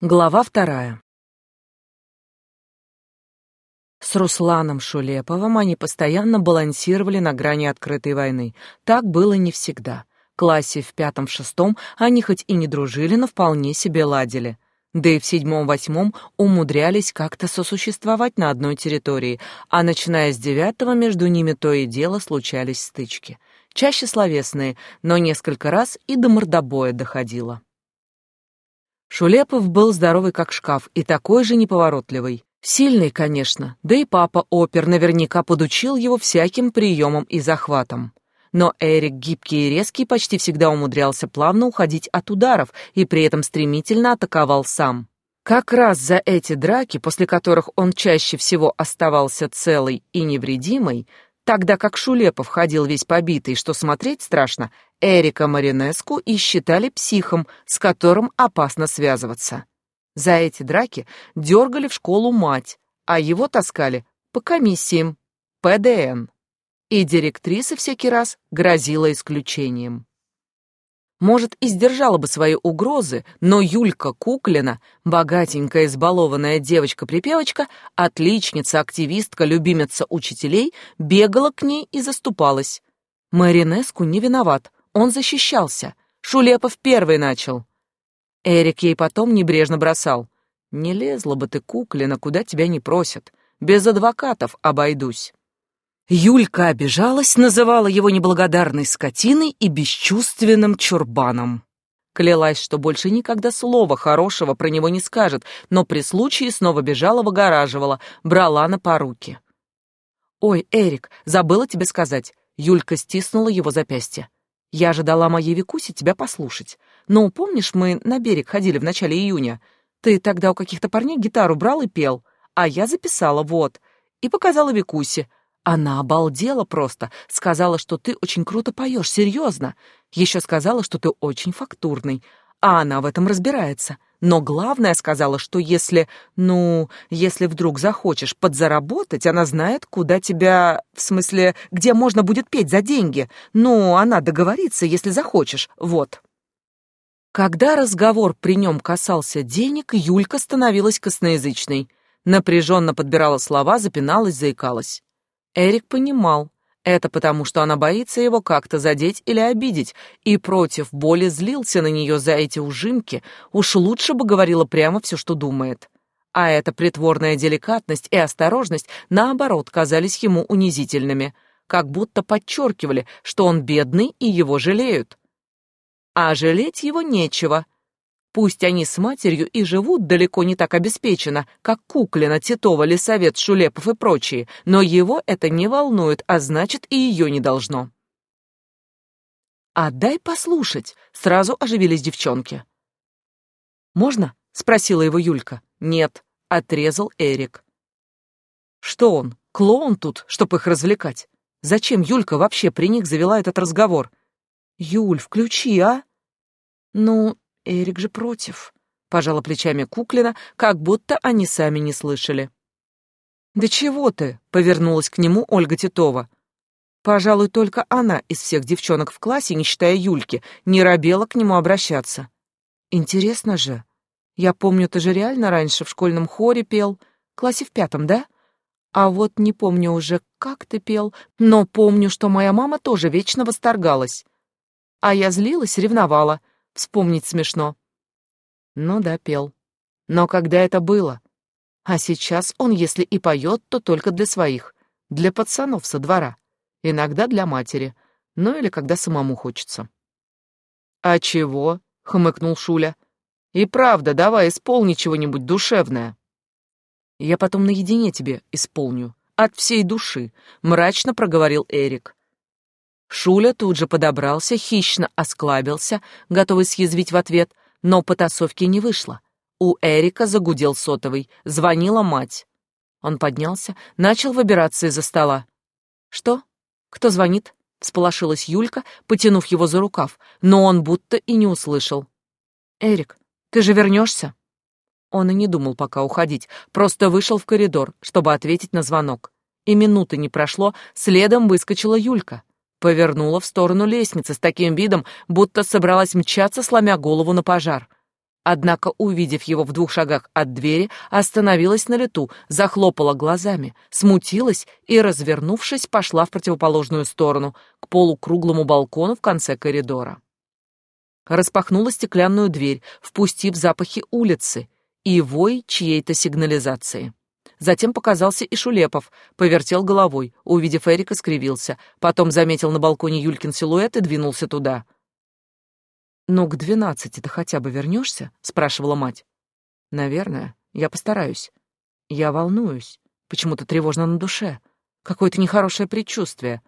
Глава вторая. С Русланом Шулеповым они постоянно балансировали на грани открытой войны. Так было не всегда. В классе в пятом-шестом они хоть и не дружили, но вполне себе ладили. Да и в седьмом-восьмом умудрялись как-то сосуществовать на одной территории, а начиная с девятого между ними то и дело случались стычки. Чаще словесные, но несколько раз и до мордобоя доходило. Шулепов был здоровый как шкаф и такой же неповоротливый. Сильный, конечно, да и папа опер наверняка подучил его всяким приемам и захватам. Но Эрик, гибкий и резкий, почти всегда умудрялся плавно уходить от ударов и при этом стремительно атаковал сам. Как раз за эти драки, после которых он чаще всего оставался целый и невредимый, Тогда как Шулепов ходил весь побитый, что смотреть страшно, Эрика Маринеску и считали психом, с которым опасно связываться. За эти драки дергали в школу мать, а его таскали по комиссиям, ПДН. И директриса всякий раз грозила исключением. Может, и сдержала бы свои угрозы, но Юлька Куклина, богатенькая избалованная девочка-припевочка, отличница, активистка, любимица учителей, бегала к ней и заступалась. Маринеску не виноват, он защищался. Шулепов первый начал. Эрик ей потом небрежно бросал. «Не лезла бы ты, Куклина, куда тебя не просят. Без адвокатов обойдусь». Юлька обижалась, называла его неблагодарной скотиной и бесчувственным чурбаном. Клялась, что больше никогда слова хорошего про него не скажет, но при случае снова бежала, выгораживала, брала на поруки. «Ой, Эрик, забыла тебе сказать». Юлька стиснула его запястье. «Я же дала моей Викусе тебя послушать. Но помнишь, мы на берег ходили в начале июня? Ты тогда у каких-то парней гитару брал и пел, а я записала, вот, и показала Викусе. Она обалдела просто, сказала, что ты очень круто поешь, серьезно. Еще сказала, что ты очень фактурный, а она в этом разбирается. Но главное сказала, что если, ну, если вдруг захочешь подзаработать, она знает, куда тебя, в смысле, где можно будет петь за деньги. Ну, она договорится, если захочешь, вот. Когда разговор при нем касался денег, Юлька становилась косноязычной. Напряженно подбирала слова, запиналась, заикалась. Эрик понимал, это потому, что она боится его как-то задеть или обидеть, и против боли злился на нее за эти ужимки, уж лучше бы говорила прямо все, что думает. А эта притворная деликатность и осторожность, наоборот, казались ему унизительными, как будто подчеркивали, что он бедный и его жалеют. А жалеть его нечего — Пусть они с матерью и живут далеко не так обеспеченно, как Куклина, Титова, Лисовет, Шулепов и прочие, но его это не волнует, а значит и ее не должно. «А дай послушать», — сразу оживились девчонки. «Можно?» — спросила его Юлька. «Нет», — отрезал Эрик. «Что он, клоун тут, чтоб их развлекать? Зачем Юлька вообще при них завела этот разговор?» «Юль, включи, а?» «Ну, Эрик же против. Пожала плечами Куклина, как будто они сами не слышали. «Да чего ты?» — повернулась к нему Ольга Титова. Пожалуй, только она из всех девчонок в классе, не считая Юльки, не робела к нему обращаться. «Интересно же. Я помню, ты же реально раньше в школьном хоре пел. Классе в пятом, да? А вот не помню уже, как ты пел, но помню, что моя мама тоже вечно восторгалась. А я злилась, ревновала. Вспомнить смешно. Ну да, пел. Но когда это было? А сейчас он, если и поет, то только для своих, для пацанов со двора, иногда для матери, ну или когда самому хочется. «А чего?» — хмыкнул Шуля. «И правда, давай исполни чего-нибудь душевное». «Я потом наедине тебе исполню, от всей души», — мрачно проговорил Эрик. Шуля тут же подобрался, хищно осклабился, готовый съязвить в ответ, но потасовки не вышло. У Эрика загудел сотовый, звонила мать. Он поднялся, начал выбираться из-за стола. «Что? Кто звонит?» — всполошилась Юлька, потянув его за рукав, но он будто и не услышал. «Эрик, ты же вернешься?» Он и не думал пока уходить, просто вышел в коридор, чтобы ответить на звонок. И минуты не прошло, следом выскочила Юлька. Повернула в сторону лестницы с таким видом, будто собралась мчаться, сломя голову на пожар. Однако, увидев его в двух шагах от двери, остановилась на лету, захлопала глазами, смутилась и, развернувшись, пошла в противоположную сторону, к полукруглому балкону в конце коридора. Распахнула стеклянную дверь, впустив запахи улицы и вой чьей-то сигнализации. Затем показался и Шулепов, повертел головой, увидев Эрика, скривился, потом заметил на балконе Юлькин силуэт и двинулся туда. «Ну, к двенадцати ты хотя бы вернешься?» — спрашивала мать. «Наверное. Я постараюсь. Я волнуюсь. Почему-то тревожно на душе. Какое-то нехорошее предчувствие.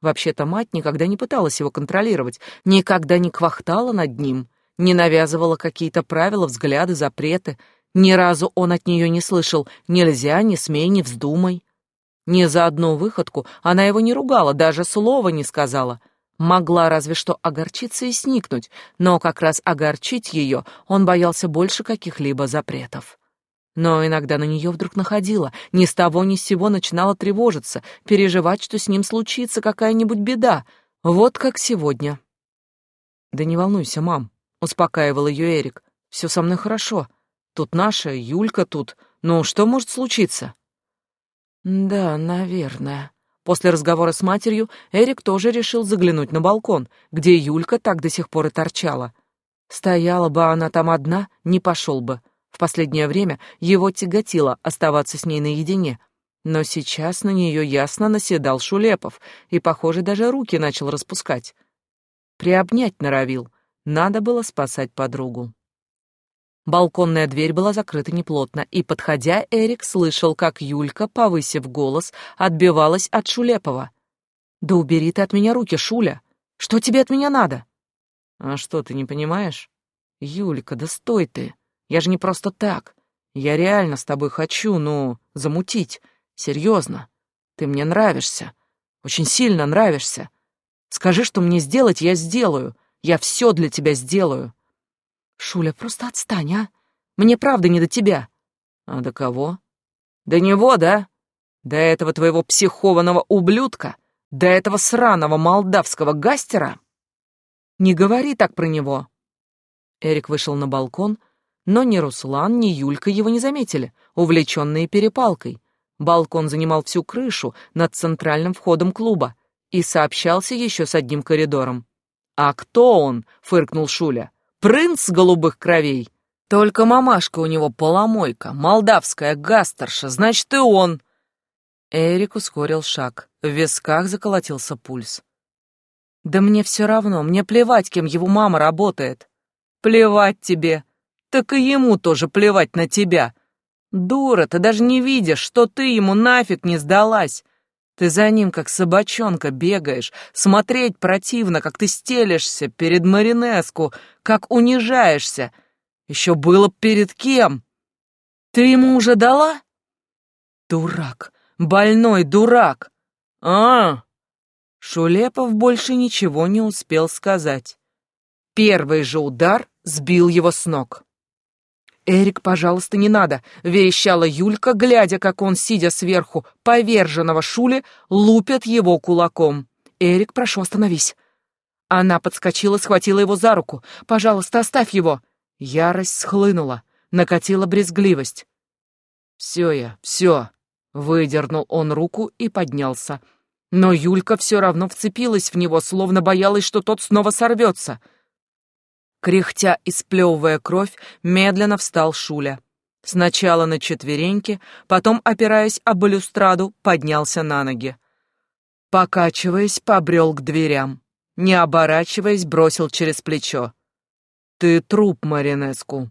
Вообще-то мать никогда не пыталась его контролировать, никогда не квахтала над ним, не навязывала какие-то правила, взгляды, запреты, ни разу он от нее не слышал «нельзя, не смей, не вздумай». Ни за одну выходку она его не ругала, даже слова не сказала. Могла разве что огорчиться и сникнуть, но как раз огорчить ее он боялся больше каких-либо запретов. Но иногда на нее вдруг находила, ни с того ни с сего начинала тревожиться, переживать, что с ним случится какая-нибудь беда, вот как сегодня. «Да не волнуйся, мам», — успокаивал ее Эрик, — «все со мной хорошо». Тут наша, Юлька тут. Ну, что может случиться? Да, наверное. После разговора с матерью Эрик тоже решил заглянуть на балкон, где Юлька так до сих пор и торчала. Стояла бы она там одна, не пошел бы. В последнее время его тяготило оставаться с ней наедине. Но сейчас на нее ясно наседал Шулепов и, похоже, даже руки начал распускать. Приобнять норовил. Надо было спасать подругу. Балконная дверь была закрыта неплотно, и, подходя, Эрик слышал, как Юлька, повысив голос, отбивалась от Шулепова. «Да убери ты от меня руки, Шуля! Что тебе от меня надо?» «А что, ты не понимаешь?» «Юлька, да стой ты! Я же не просто так. Я реально с тобой хочу, ну, замутить. Серьезно. Ты мне нравишься. Очень сильно нравишься. Скажи, что мне сделать, я сделаю. Я все для тебя сделаю. Шуля, просто отстань, а? Мне правда не до тебя. А до кого? До него, да? До этого твоего психованного ублюдка? До этого сраного молдавского гастера? Не говори так про него. Эрик вышел на балкон, но ни Руслан, ни Юлька его не заметили, увлеченные перепалкой. Балкон занимал всю крышу над центральным входом клуба и сообщался еще с одним коридором. «А кто он?» — фыркнул Шуля принц голубых кровей. Только мамашка у него поломойка, молдавская гастерша, значит, и он. Эрик ускорил шаг. В висках заколотился пульс. Да мне все равно, мне плевать, кем его мама работает. Плевать тебе. Так и ему тоже плевать на тебя. Дура, ты даже не видишь, что ты ему нафиг не сдалась. Ты за ним, как собачонка, бегаешь. Смотреть противно, как ты стелишься перед Маринеску, как унижаешься. Еще было перед кем? Ты ему уже дала? Дурак, больной дурак. А, Шулепов больше ничего не успел сказать. Первый же удар сбил его с ног. «Эрик, пожалуйста, не надо!» — верещала Юлька, глядя, как он, сидя сверху поверженного Шули, лупит его кулаком. «Эрик, прошу, остановись!» Она подскочила, схватила его за руку. «Пожалуйста, оставь его!» Ярость схлынула, накатила брезгливость. «Все я, все!» — выдернул он руку и поднялся. Но Юлька все равно вцепилась в него, словно боялась, что тот снова сорвется — Кряхтя и сплевывая кровь, медленно встал Шуля. Сначала на четвереньки, потом, опираясь об балюстраду, поднялся на ноги. Покачиваясь, побрел к дверям. Не оборачиваясь, бросил через плечо. «Ты труп, Маринеску.